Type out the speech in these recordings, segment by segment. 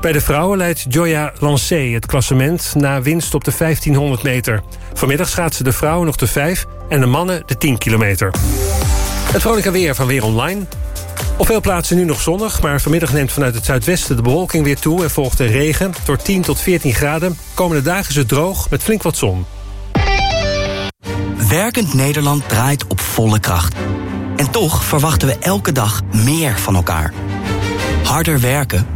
Bij de vrouwen leidt Joya Lancé het klassement na winst op de 1500 meter. Vanmiddag schaatsen de vrouwen nog de 5 en de mannen de 10 kilometer. Het vrolijke weer van Weer Online. Op veel plaatsen nu nog zonnig, maar vanmiddag neemt vanuit het zuidwesten de bewolking weer toe en volgt de regen. Door 10 tot 14 graden. Komende dagen is het droog met flink wat zon. Werkend Nederland draait op volle kracht. En toch verwachten we elke dag meer van elkaar. Harder werken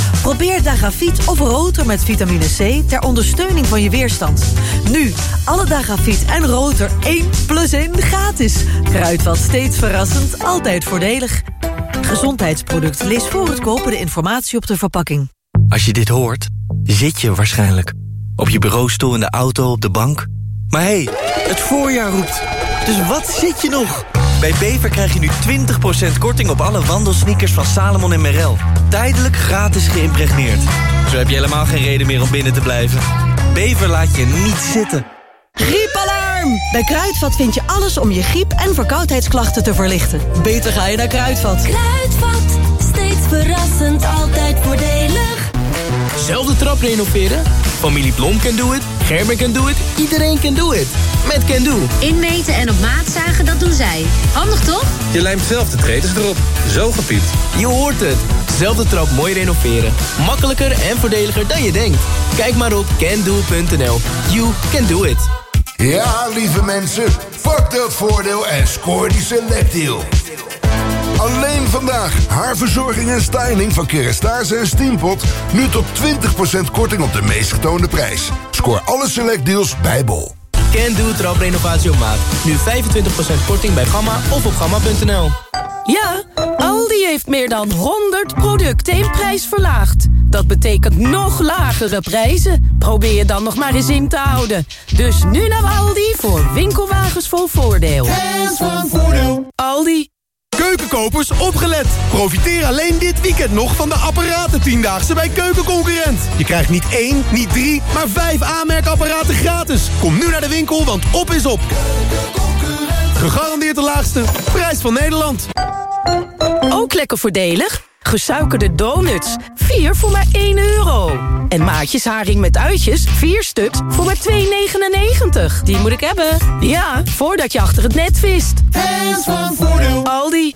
Probeer Dagafiet of Rotor met vitamine C ter ondersteuning van je weerstand. Nu, alle Dagafiet en Rotor 1 plus 1 gratis. Kruidvat steeds verrassend, altijd voordelig. Gezondheidsproduct, lees voor het kopen de informatie op de verpakking. Als je dit hoort, zit je waarschijnlijk. Op je bureaustoel, in de auto, op de bank. Maar hé, hey, het voorjaar roept. Dus wat zit je nog? Bij Bever krijg je nu 20% korting op alle wandelsneakers van Salomon en Merrell. Tijdelijk gratis geïmpregneerd. Zo heb je helemaal geen reden meer om binnen te blijven. Bever laat je niet zitten. Griepalarm! Bij Kruidvat vind je alles om je griep- en verkoudheidsklachten te verlichten. Beter ga je naar Kruidvat. Kruidvat, steeds verrassend, altijd voordelig. Zelfde trap renoveren? Familie Blom can do it, Gerben can do it, iedereen can do it. Met Can Do. Inmeten en op maat zagen, dat doen zij. Handig toch? Je lijmt zelf de tretes erop. Zo gepiept. Je hoort het. Zelfde trap mooi renoveren. Makkelijker en voordeliger dan je denkt. Kijk maar op cando.nl. You can do it. Ja, lieve mensen. Pak dat voordeel en scoor die selectdeal. Alleen vandaag haarverzorging en styling van Kerastase en Steampot. Nu tot 20% korting op de meest getoonde prijs. Scoor alle selectdeals bij Bol. Can Do traprenovatie op maat. Nu 25% korting bij Gamma of op gamma.nl. Ja, Aldi heeft meer dan 100 producten in prijs verlaagd. Dat betekent nog lagere prijzen. Probeer je dan nog maar eens in te houden. Dus nu naar Aldi voor winkelwagens vol voordeel. Hands van voordeel. Aldi. Keukenkopers, opgelet! Profiteer alleen dit weekend nog van de apparaten Tiendaagse bij Keukenconcurrent. Je krijgt niet één, niet drie, maar vijf aanmerkapparaten gratis. Kom nu naar de winkel, want op is op. Gegarandeerd de laagste prijs van Nederland. Ook lekker voordelig. Gesuikerde donuts. 4 voor maar 1 euro. En maatjes haring met uitjes. 4 stuks voor maar 2,99. Die moet ik hebben. Ja, voordat je achter het net vist. Hands van voordeel. Aldi.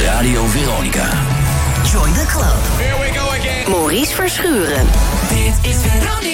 Radio Veronica. Join the club. Here we go again. Maurice Verschuren. Dit is Veronica.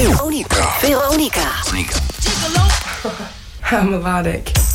Veronica. Veronica. Veronica. Melodic.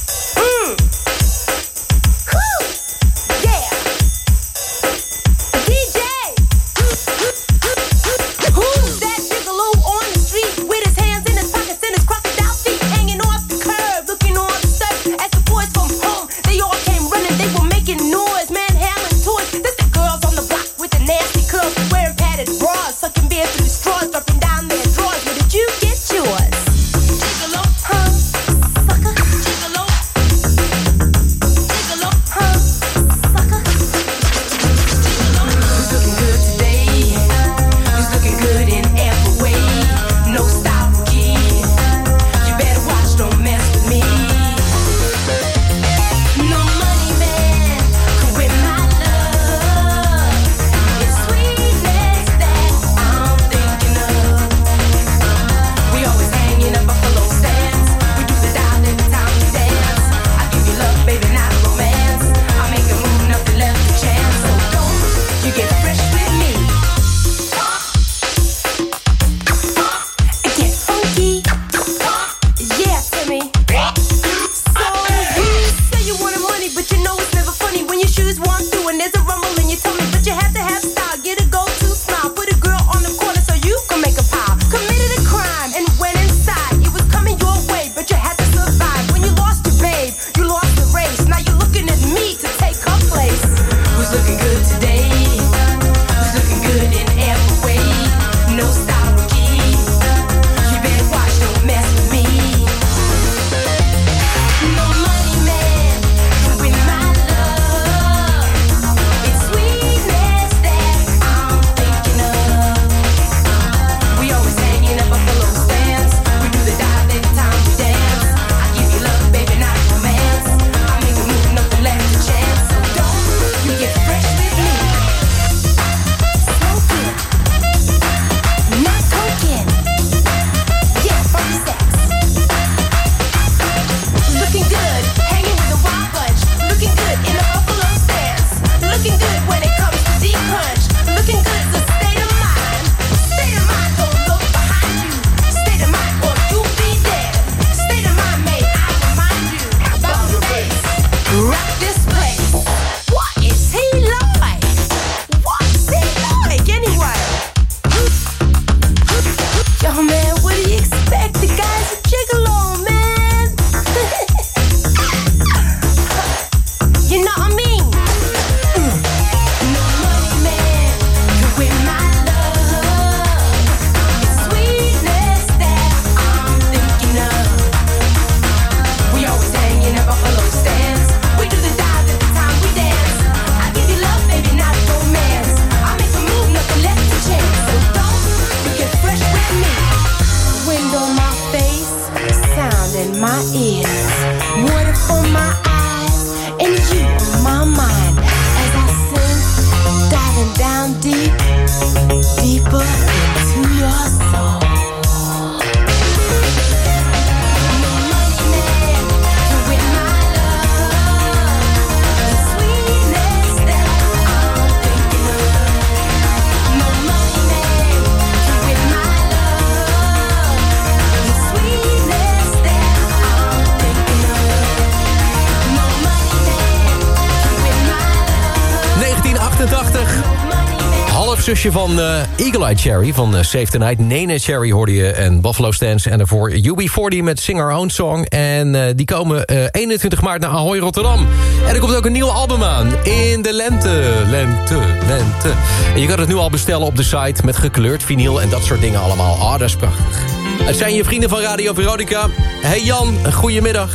halfzusje van eh, Eagle Eye Cherry van uh, Save Night. Nene Cherry hoorde je en Buffalo Stance. En daarvoor UB40 met Sing Our Own Song. En eh, die komen 21 maart naar Ahoy Rotterdam. En er komt ook een nieuw album aan. In de lente, lente, lente. En je kan het nu al bestellen op de site met gekleurd vinyl en dat soort dingen allemaal. Ah, dat is prachtig. Het zijn je vrienden van Radio Veronica. Hey Jan, goedemiddag.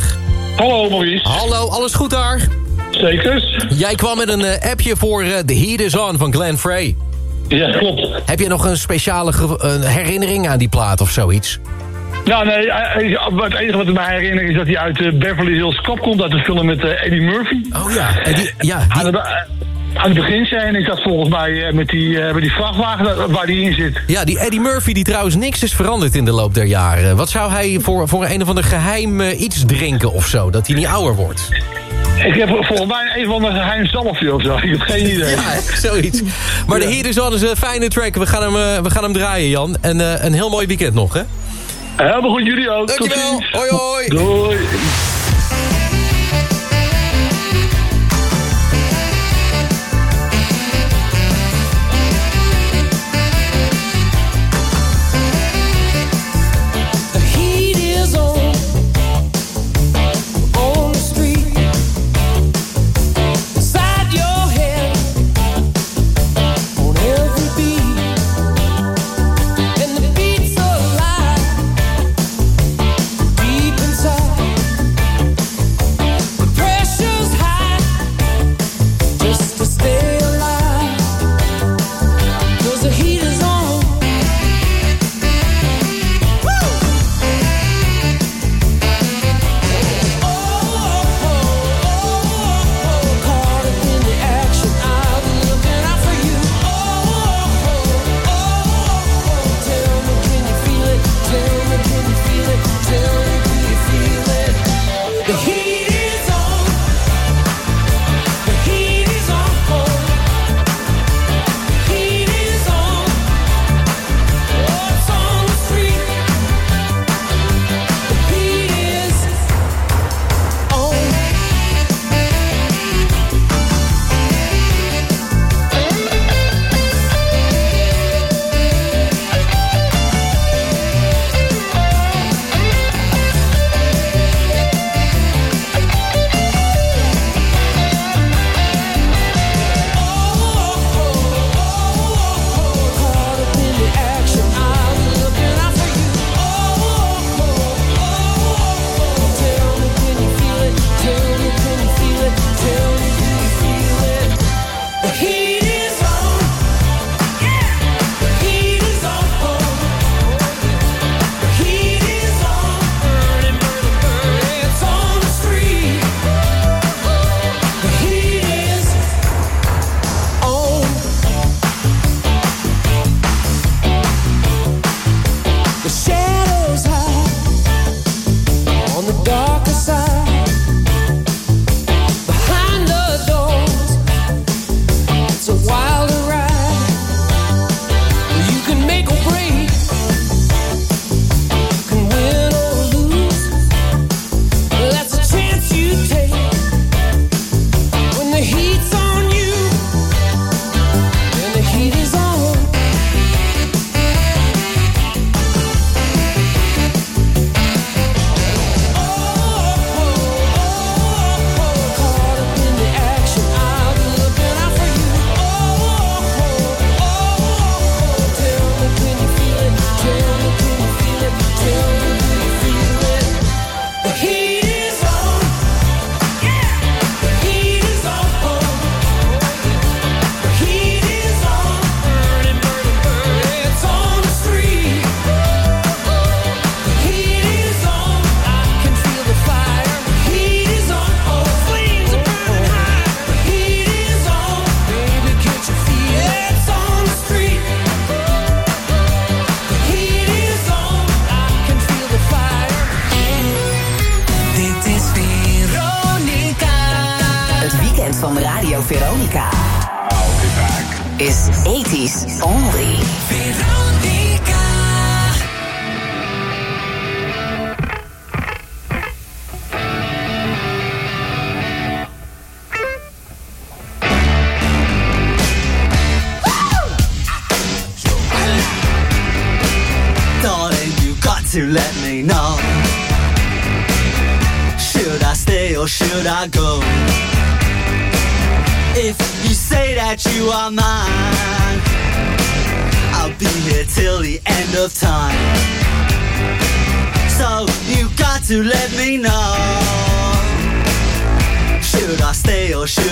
Hallo Maurice. Hallo, alles goed daar? Zeker. Jij kwam met een appje voor The Heat Is On van Glenn Frey. Ja, klopt. Heb je nog een speciale een herinnering aan die plaat of zoiets? Nou, nee, eh, eh, het enige wat ik me herinner is dat hij uit eh, Beverly Hills Cop komt... uit de film met Eddie Murphy. Oh ja, ja. Die... Aan, het begin zijn is dat volgens mij met die, met die vrachtwagen waar die in zit. Ja, die Eddie Murphy die trouwens niks is veranderd in de loop der jaren. Wat zou hij voor, voor een of ander geheim iets drinken of zo? Dat hij niet ouder wordt? Ik heb volgens mij een van de geheim zalfje of zo. Ik heb geen idee. Ja, zoiets. Maar de hier is wel eens een eh, fijne track. We gaan hem, eh, we gaan hem draaien, Jan. En eh, een heel mooi weekend nog, hè? Helemaal goed, jullie ook. Dankjewel. Hoi, hoi. Doei.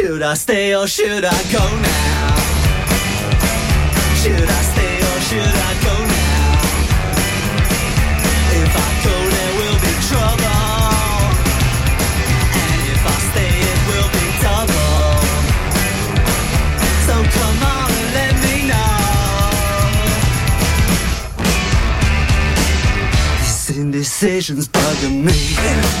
Should I stay or should I go now? Should I stay or should I go now? If I go, there will be trouble. And if I stay, it will be double. So come on and let me know. This indecision's bugging me. If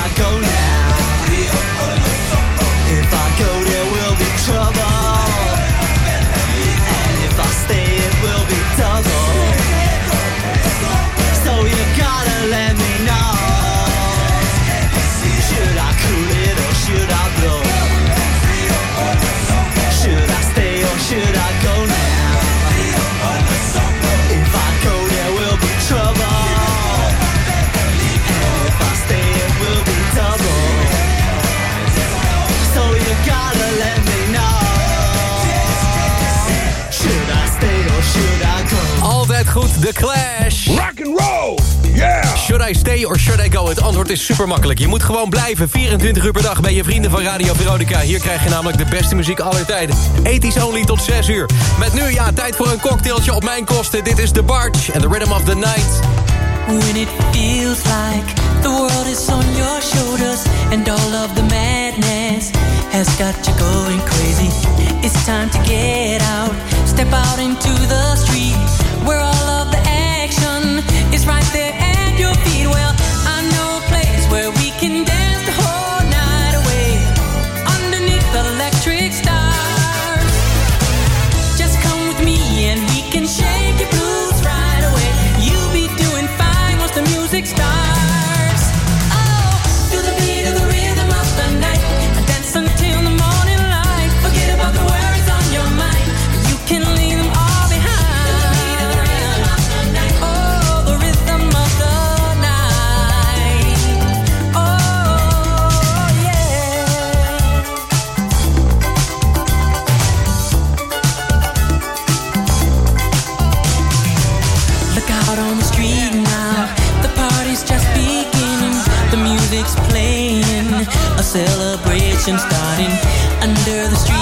super makkelijk. Je moet gewoon blijven. 24 uur per dag bij je vrienden van Radio Veronica. Hier krijg je namelijk de beste muziek aller tijden. Ethisch only tot 6 uur. Met nu, ja, tijd voor een cocktailtje op mijn kosten. Dit is The Barge and the Rhythm of the Night. When it feels like the world is on your shoulders and all of the madness has got you going crazy. It's time to get out, step out into the street where all of the action is right there celebration starting under the street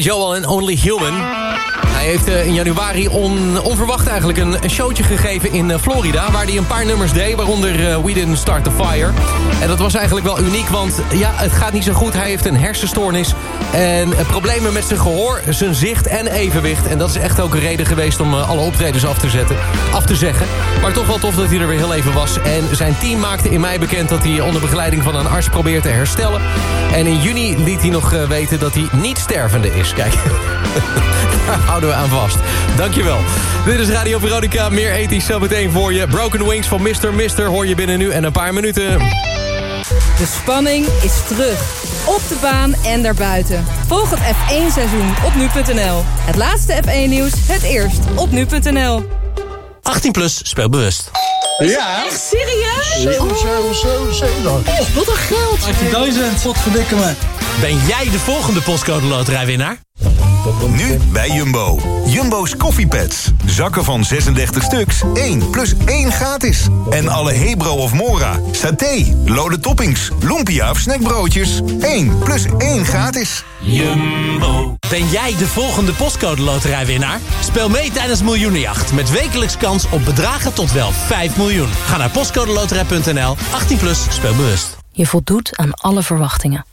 Joel and Only Human. heeft eh, in januari onverwacht eigenlijk een, een, showtje gegeven in eh, Florida... waar hij een paar nummers deed, waaronder eh, We Didn't Start The Fire. En dat was eigenlijk wel uniek, want ja, het gaat niet zo goed. Hij heeft een hersenstoornis en problemen met zijn gehoor, zijn zicht en evenwicht. En dat is echt ook een reden geweest om alle optredens af te, zetten, af te zeggen. Maar toch wel tof dat hij er weer heel even was. En zijn team maakte in mei bekend dat hij onder begeleiding van een arts probeert te herstellen. En in juni liet hij nog weten dat hij niet stervende is. Kijk... houden we aan vast. Dankjewel. Dit is Radio Veronica. Meer ethisch zometeen voor je. Broken Wings van Mr. Mister hoor je binnen nu en een paar minuten. De spanning is terug. Op de baan en daarbuiten. Volg het F1-seizoen op nu.nl. Het laatste F1-nieuws, het eerst op nu.nl. 18 plus, speel bewust. Ja? Echt serieus? Zo, zo, zo, zo. Wat een geld. 18.000. tot verdikken me. Ben jij de volgende postcode loterijwinnaar? Nu bij Jumbo. Jumbo's koffiepads. Zakken van 36 stuks. 1 plus 1 gratis. En alle Hebro of Mora, saté, lode toppings, lumpia of snackbroodjes. 1 plus 1 gratis. Jumbo. Ben jij de volgende postcode loterijwinnaar? Speel mee tijdens Miljoenenjacht. Met wekelijks kans op bedragen tot wel 5 miljoen. Ga naar postcodeloterij.nl. 18 plus, speel bewust. Je voldoet aan alle verwachtingen.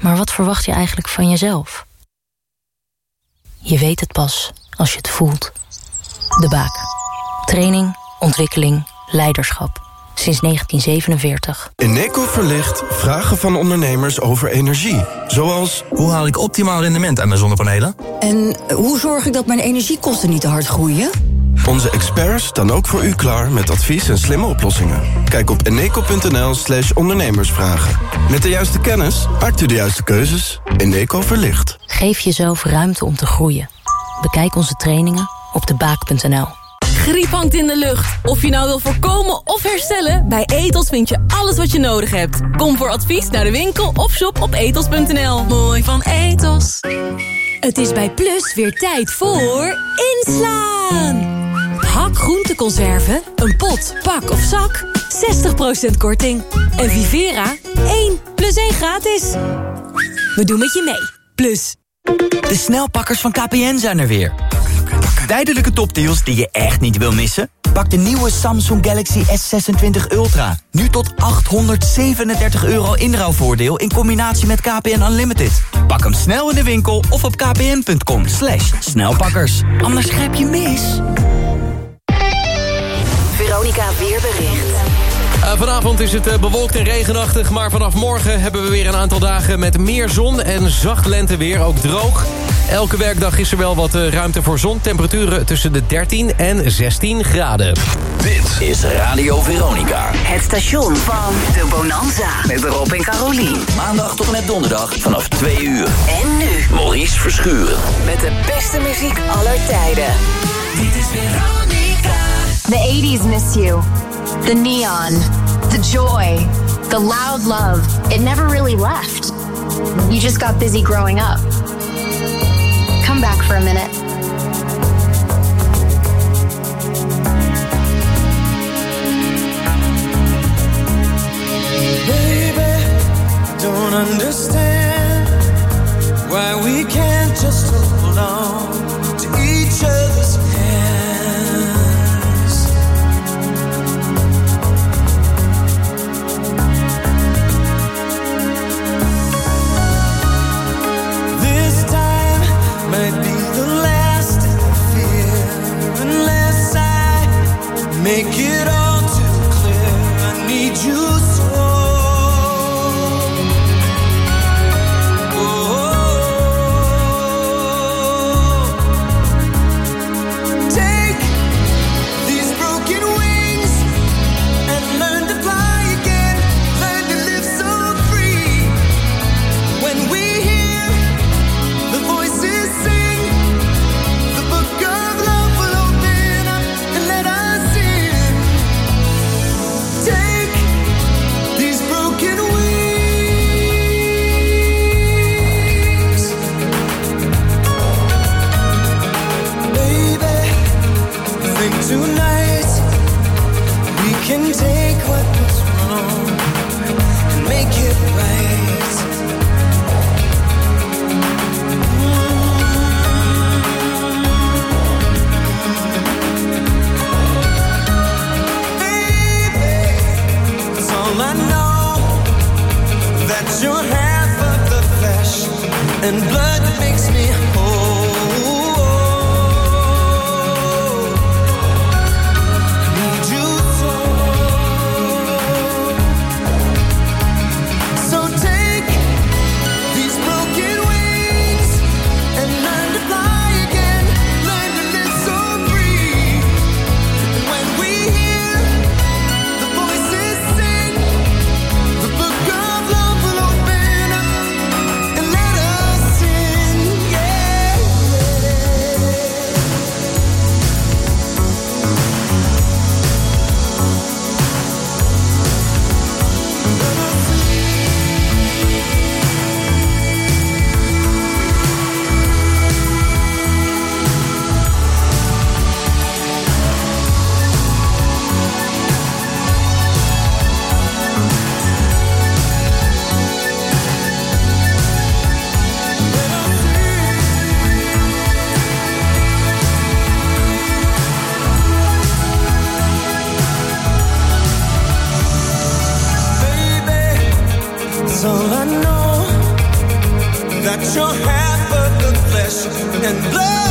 Maar wat verwacht je eigenlijk van jezelf? Je weet het pas als je het voelt. De Baak. Training, ontwikkeling, leiderschap. Sinds 1947. Eneco verlicht vragen van ondernemers over energie. Zoals... Hoe haal ik optimaal rendement aan mijn zonnepanelen? En hoe zorg ik dat mijn energiekosten niet te hard groeien? Onze experts staan ook voor u klaar met advies en slimme oplossingen. Kijk op eneco.nl slash ondernemersvragen. Met de juiste kennis maakt u de juiste keuzes. Eneco verlicht. Geef jezelf ruimte om te groeien. Bekijk onze trainingen op debaak.nl. Griep hangt in de lucht. Of je nou wil voorkomen of herstellen, bij Etos vind je alles wat je nodig hebt. Kom voor advies naar de winkel of shop op etos.nl. Mooi van Etos. Het is bij Plus weer tijd voor inslaan. Hak groenteconserven, een pot, pak of zak, 60% korting. En Vivera, 1 plus 1 gratis. We doen met je mee. Plus. De snelpakkers van KPN zijn er weer. Tijdelijke topdeals die je echt niet wil missen? Pak de nieuwe Samsung Galaxy S26 Ultra. Nu tot 837 euro inruilvoordeel in combinatie met KPN Unlimited. Pak hem snel in de winkel of op kpn.com. Slash snelpakkers. Anders grijp je mis. Veronica Weerbericht. Uh, vanavond is het uh, bewolkt en regenachtig, maar vanaf morgen hebben we weer een aantal dagen met meer zon en zacht lenteweer, ook droog. Elke werkdag is er wel wat uh, ruimte voor zon. Temperaturen tussen de 13 en 16 graden. Dit is Radio Veronica. Het station van de Bonanza. Met Rob en Carolien. Maandag tot en met donderdag vanaf 2 uur. En nu. Maurice Verschuren. Met de beste muziek aller tijden. Dit is Veronica. The 80s miss you. The neon. The joy. The loud love. It never really left. You just got busy growing up. Come back for a minute. Baby, don't understand why we can't just hold on to each other's make it your half of the flesh and blood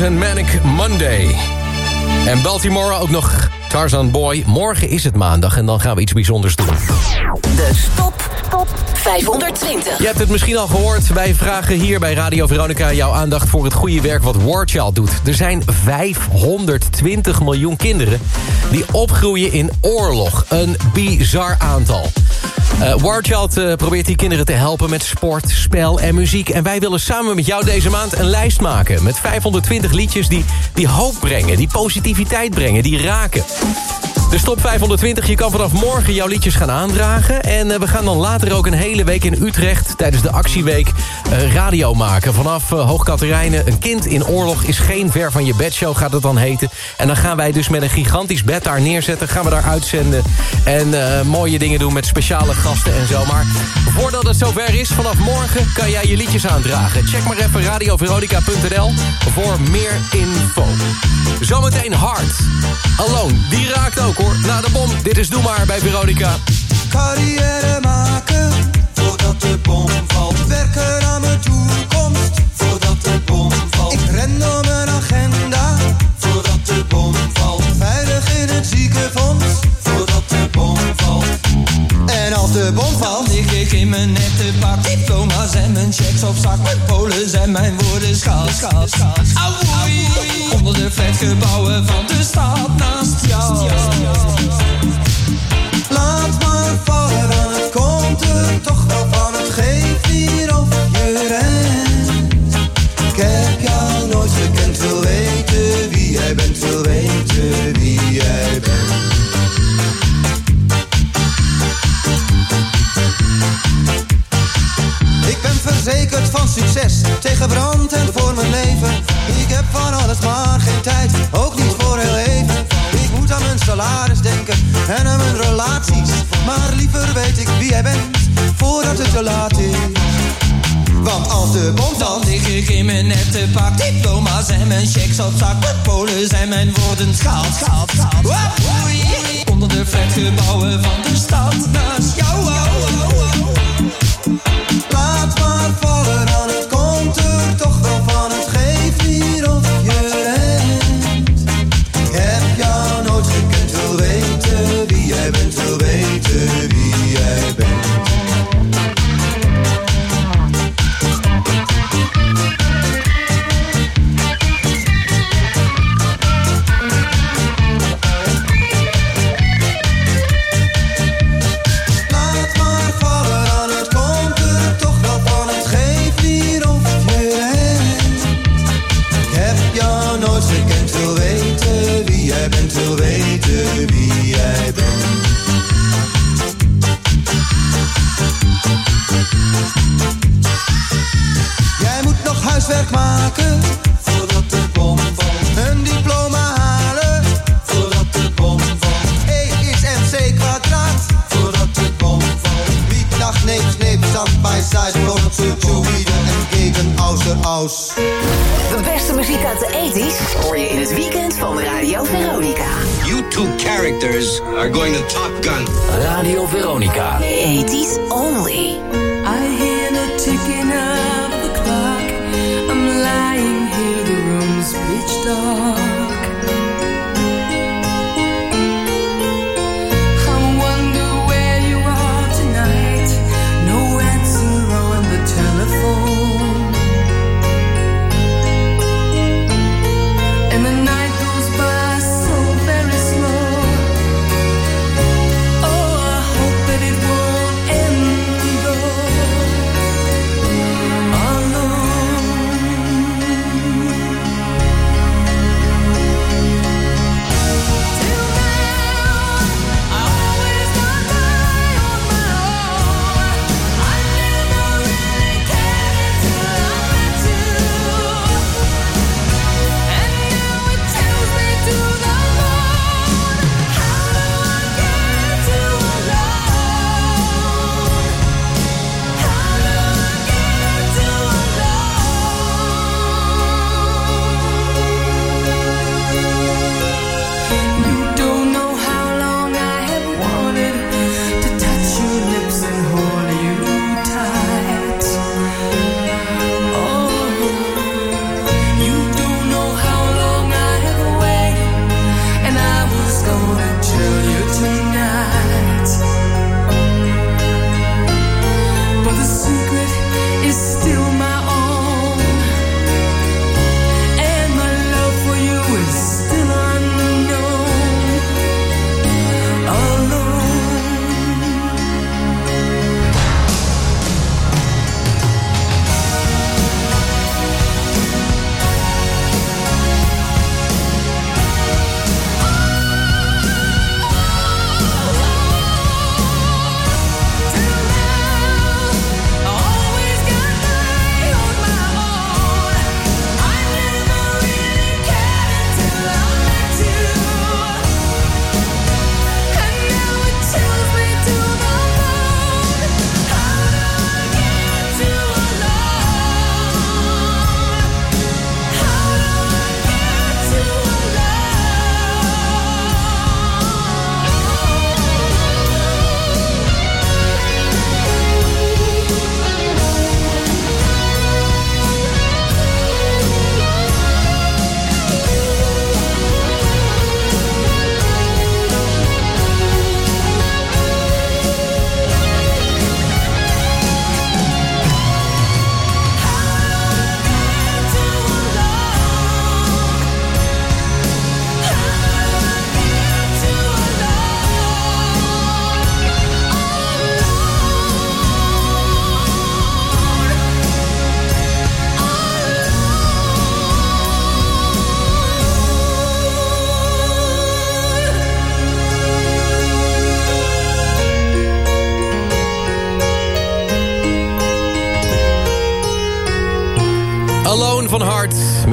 En Manic Monday. En Baltimore ook nog Tarzan Boy. Morgen is het maandag en dan gaan we iets bijzonders doen. De Stop Top 520. Je hebt het misschien al gehoord. Wij vragen hier bij Radio Veronica jouw aandacht voor het goede werk wat Warchild doet. Er zijn 520 miljoen kinderen die opgroeien in oorlog. Een bizar aantal. Eh Warchild eh, probeert die kinderen te helpen met sport, spel en muziek. En wij willen samen met jou deze maand een lijst maken... met 520 liedjes die, die hoop brengen, die positiviteit brengen, die raken. De Stop 520, je kan vanaf morgen jouw liedjes gaan aandragen. En eh, we gaan dan later ook een hele week in Utrecht... tijdens de actieweek eh, radio maken. Vanaf uh, Hoogkaterijnen, een kind in oorlog is geen ver van je bedshow... gaat het dan heten. En dan gaan wij dus met een gigantisch bed daar neerzetten. Gaan we daar uitzenden. En eh, mooie dingen doen met speciale gasten en zo. Maar voordat het zover is, vanaf morgen kan jij je liedjes aandragen. Check maar even radioveronica.nl voor meer info. Zometeen Hard. Alone, die raakt ook hoor. Na de bom, dit is Doe Maar bij Veronica. Carrière maken voordat de bom valt. Werken aan mijn toekomst voordat de bom valt. Ik ren door mijn agenda voordat de bom valt. Veilig in het ziekenfonds voordat de bom valt. En als de bom valt, ik in mijn nette pak. Diploma's en mijn checks op zak. Mijn polen zijn mijn woorden schaal, schaal, schaal. Onder de flatgebouwen van de stad naast jou. Laat maar vallen, dan het komt er toch wel van. Het geeft hier of je rent. Ik heb jou nooit gekend, wil weten wie jij bent, wil weten wie jij bent. Verzekerd van succes, tegen brand en voor mijn leven. Ik heb van alles maar geen tijd, ook niet voor heel even. Ik moet aan mijn salaris denken en aan mijn relaties. Maar liever weet ik wie jij bent, voordat het te laat is. Want als de bom dan lig ik in mijn nette pak Diploma's en mijn checks op zak Mijn polen zijn mijn woorden schaal, schaal, schaal Wapoei. Onder de flatgebouwen van de stad naast jou oh, oh, oh. Laat maar vallen, dan characters are going to Top Gun. Radio Veronica. 80s only.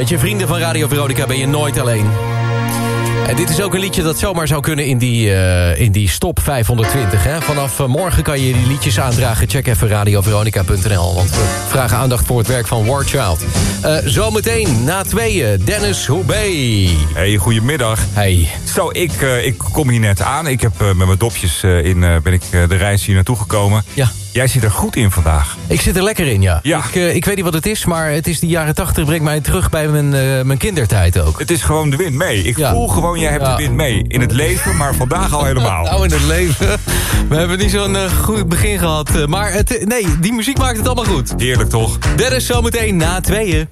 Met je vrienden van Radio Veronica ben je nooit alleen. En dit is ook een liedje dat zomaar zou kunnen in die, eh, in die stop 520. Hè? Vanaf eh, morgen kan je die liedjes aandragen. Check even radioveronica.nl. Want we vragen aandacht voor het werk van War Child. Eh, zometeen, na tweeën, Dennis Hoebé. Hey, goedemiddag. Hey. Zo, ik, ik kom hier net aan. Ik heb met mijn dopjes in, ben ik de reis hier naartoe gekomen. Ja. Jij zit er goed in vandaag. Ik zit er lekker in, ja. Ja. Ik, eh, ik weet niet wat het is, maar het is die jaren 80 brengt mij terug bij mijn, eh, mijn kindertijd ook. Het is gewoon de wind mee. Ik Ja. voel gewoon, jij hebt Ja. de wind mee. In het leven, maar vandaag al helemaal. Nou, in het leven. We hebben niet zo'n eh, goed begin gehad. eh, Maar het, nee, die muziek maakt het allemaal goed. Heerlijk toch? Dennis zometeen na tweeën.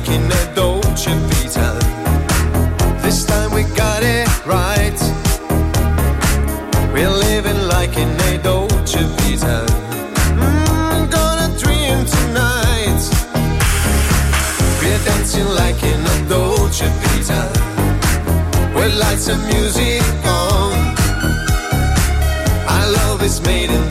Like in a Dolce Vita. This time we got it right. We're living like in a Dolce Vita. Mm, gonna dream tonight. We're dancing like in a Dolce Vita. With lights and music on. Our love is made in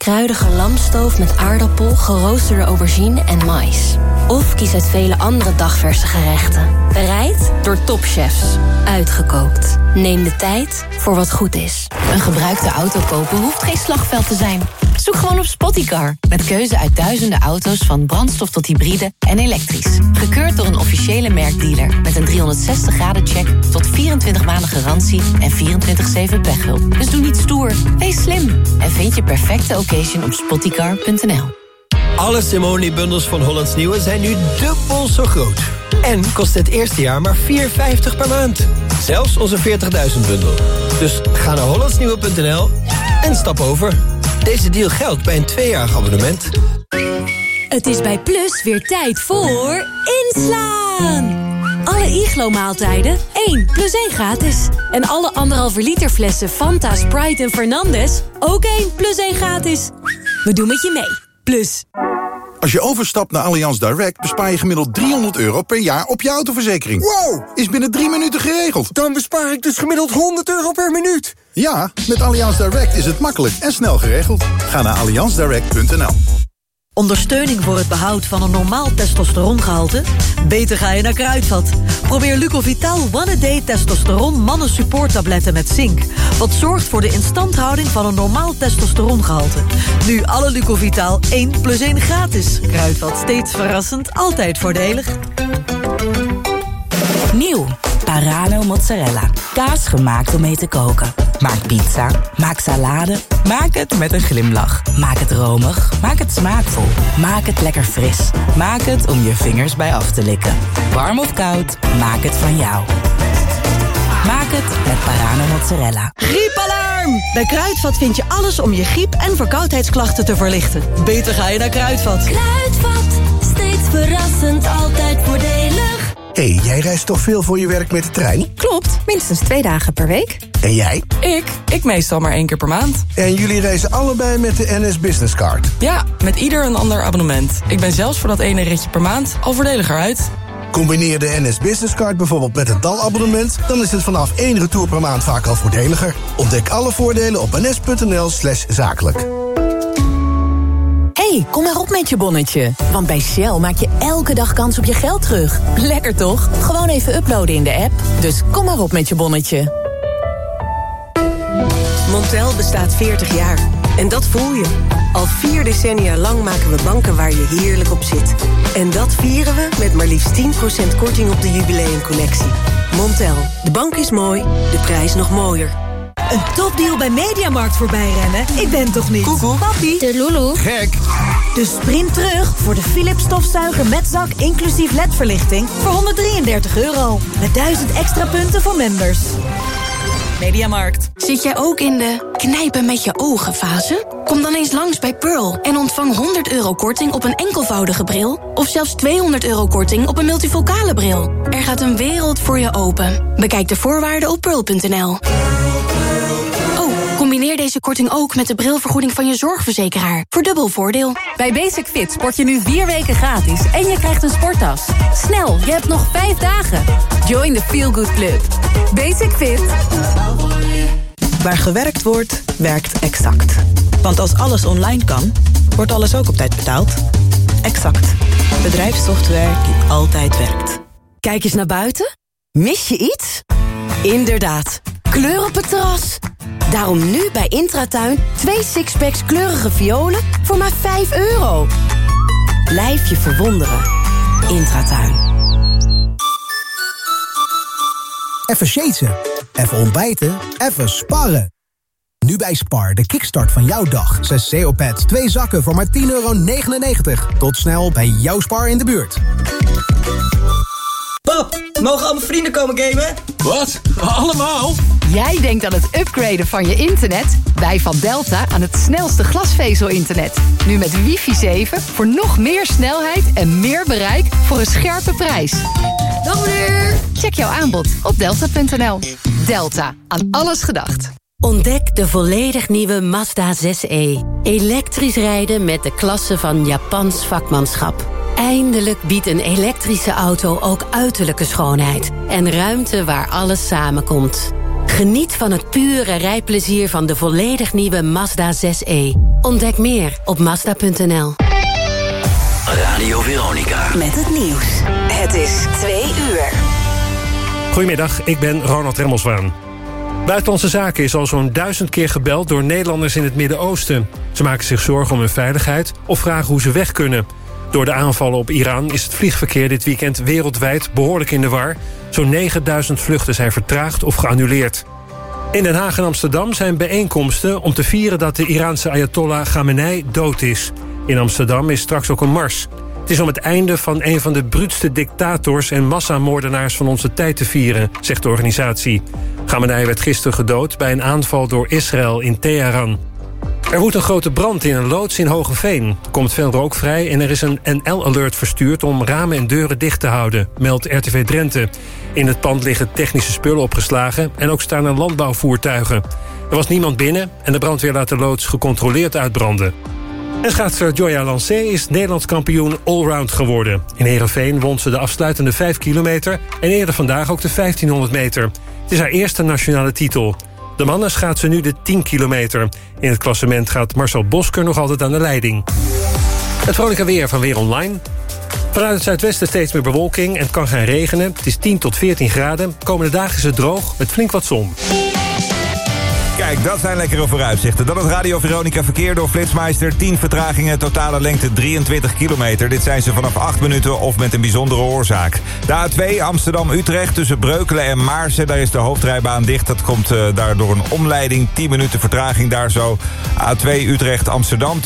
kruidige lamstoof met aardappel, geroosterde aubergine en mais. Of kies uit vele andere dagverse gerechten. Bereid door topchefs. Uitgekookt. Neem de tijd voor wat goed is. Een gebruikte auto kopen hoeft geen slagveld te zijn. Zoek gewoon op Spottycar. Met keuze uit duizenden auto's van brandstof tot hybride en elektrisch. Gekeurd door een officiële merkdealer. Met een 360 graden check tot 24 maanden garantie en 24-7 pechhulp. Dus doe niet stoer, wees slim. En vind je perfecte occasion op spottycar.nl. Alle Simone-bundels van Hollands Nieuwe zijn nu dubbel zo groot. En kost het eerste jaar maar 4,50 per maand. Zelfs onze 40.000 bundel. Dus ga naar hollandsnieuwe.nl en stap over. Deze deal geldt bij een tweejarig abonnement. Het is bij Plus weer tijd voor inslaan. Alle Iglo-maaltijden 1 plus 1 gratis. En alle anderhalve liter flessen Fanta, Sprite en Fernandez ook 1 plus 1 gratis. We doen met je mee. Plus. Als je overstapt naar Allianz Direct bespaar je gemiddeld 300 euro per jaar op je autoverzekering. Wow! Is binnen drie minuten geregeld. Dan bespaar ik dus gemiddeld 100 euro per minuut. Ja, met Allianz Direct is het makkelijk en snel geregeld. Ga naar allianzdirect.nl. Ondersteuning voor het behoud van een normaal testosterongehalte? Beter ga je naar Kruidvat. Probeer Lucovital One A Day Testosteron Mannen Support Tabletten met zink. Wat zorgt voor de instandhouding van een normaal testosterongehalte. Nu alle Lucovital 1 plus 1 gratis. Kruidvat steeds verrassend, altijd voordelig. Nieuw. Parano mozzarella. Kaas gemaakt om mee te koken. Maak pizza. Maak salade. Maak het met een glimlach. Maak het romig. Maak het smaakvol. Maak het lekker fris. Maak het om je vingers bij af te likken. Warm of koud, maak het van jou. Maak het met Parano mozzarella. Griepalarm! Bij Kruidvat vind je alles om je griep- en verkoudheidsklachten te verlichten. Beter ga je naar Kruidvat. Kruidvat, steeds verrassend, altijd voordelig. Hé, hey, jij reist toch veel voor je werk met de trein? Klopt, minstens twee dagen per week. En jij? Ik? Ik meestal maar één keer per maand. En jullie reizen allebei met de NS Business Card? Ja, met ieder een ander abonnement. Ik ben zelfs voor dat ene ritje per maand al voordeliger uit. Combineer de NS Business Card bijvoorbeeld met het DAL-abonnement... dan is het vanaf één retour per maand vaak al voordeliger. Ontdek alle voordelen op ns.nl slash zakelijk. Hey, kom maar op met je bonnetje. Want bij Shell maak je elke dag kans op je geld terug. Lekker toch? Gewoon even uploaden in de app. Dus kom maar op met je bonnetje. Montel bestaat 40 jaar. En dat voel je. Al vier decennia lang maken we banken waar je heerlijk op zit. En dat vieren we met maar liefst 10% korting op de jubileumcollectie. Montel, de bank is mooi, de prijs nog mooier. Een topdeal bij Mediamarkt voorbij rennen? Ik ben toch niet? Koekoek. Papi. De Lulu. Gek. Dus sprint terug voor de Philips stofzuiger met zak inclusief ledverlichting voor 133 euro. Met 1000 extra punten voor members. Mediamarkt. Zit jij ook in de knijpen met je ogen fase? Kom dan eens langs bij Pearl en ontvang 100 euro korting op een enkelvoudige bril... of zelfs 200 euro korting op een multifocale bril. Er gaat een wereld voor je open. Bekijk de voorwaarden op pearl.nl. Combineer deze korting ook met de brilvergoeding van je zorgverzekeraar. Voor dubbel voordeel. Bij Basic Fit sport je nu vier weken gratis en je krijgt een sporttas. Snel, je hebt nog vijf dagen. Join the Feel Good Club. Basic Fit. Waar gewerkt wordt, werkt Exact. Want als alles online kan, wordt alles ook op tijd betaald. Exact. Bedrijfssoftware die altijd werkt. Kijk eens naar buiten. Mis je iets? Inderdaad, kleur op het terras. Daarom nu bij Intratuin twee sixpacks kleurige violen voor maar 5 euro. Blijf je verwonderen. Intratuin. Even shaten, even ontbijten, even sparren. Nu bij Spar, de kickstart van jouw dag. 6 CO-pads, 2 zakken voor maar 10,99 euro. Tot snel bij jouw Spar in de buurt. Pap, mogen al mijn vrienden komen gamen? Wat? Allemaal? Jij denkt aan het upgraden van je internet? Wij van Delta aan het snelste glasvezel-internet. Nu met wifi 7 voor nog meer snelheid en meer bereik voor een scherpe prijs. Dag meneer! Check jouw aanbod op delta.nl. Delta, aan alles gedacht. Ontdek de volledig nieuwe Mazda 6e. Elektrisch rijden met de klasse van Japans vakmanschap. Eindelijk biedt een elektrische auto ook uiterlijke schoonheid. En ruimte waar alles samenkomt. Geniet van het pure rijplezier van de volledig nieuwe Mazda 6e. Ontdek meer op Mazda.nl. Radio Veronica. Met het nieuws. Het is twee uur. Goedemiddag, ik ben Ronald Remmelswaan. Buitenlandse Zaken is al zo'n duizend keer gebeld door Nederlanders in het Midden-Oosten. Ze maken zich zorgen om hun veiligheid of vragen hoe ze weg kunnen. Door de aanvallen op Iran is het vliegverkeer dit weekend wereldwijd behoorlijk in de war. Zo'n 9000 vluchten zijn vertraagd of geannuleerd. In Den Haag en Amsterdam zijn bijeenkomsten om te vieren dat de Iraanse Ayatollah Khamenei dood is. In Amsterdam is straks ook een mars. Het is om het einde van een van de bruutste dictators en massamoordenaars van onze tijd te vieren, zegt de organisatie. Khamenei werd gisteren gedood bij een aanval door Israël in Teheran. Er woedt een grote brand in een loods in Hogeveen. Komt veel rook vrij en er is een NL-alert verstuurd... om ramen en deuren dicht te houden, meldt RTV Drenthe. In het pand liggen technische spullen opgeslagen... en ook staan er landbouwvoertuigen. Er was niemand binnen en de brandweer laat de loods gecontroleerd uitbranden. En schaatser Joya Lancé is Nederlands kampioen allround geworden. In Heerenveen won ze de afsluitende 5 kilometer... en eerder vandaag ook de 1500 meter. Het is haar eerste nationale titel. De mannen schaatsen nu de 10 kilometer. In het klassement gaat Marcel Bosker nog altijd aan de leiding. Het vrolijke weer van Weer Online. Vanuit het zuidwesten steeds meer bewolking en het kan gaan regenen. Het is 10 tot 14 graden. Komende dagen is het droog met flink wat zon. Kijk, dat zijn lekkere vooruitzichten. Dan het Radio Veronica verkeer door Flitsmeister. 10 vertragingen, totale lengte 23 kilometer. Dit zijn ze vanaf 8 minuten of met een bijzondere oorzaak. De A2 Amsterdam-Utrecht tussen Breukelen en Maarsen. Daar is de hoofdrijbaan dicht. Dat komt uh, daardoor een omleiding. 10 minuten vertraging daar zo. A2 Utrecht-Amsterdam tussen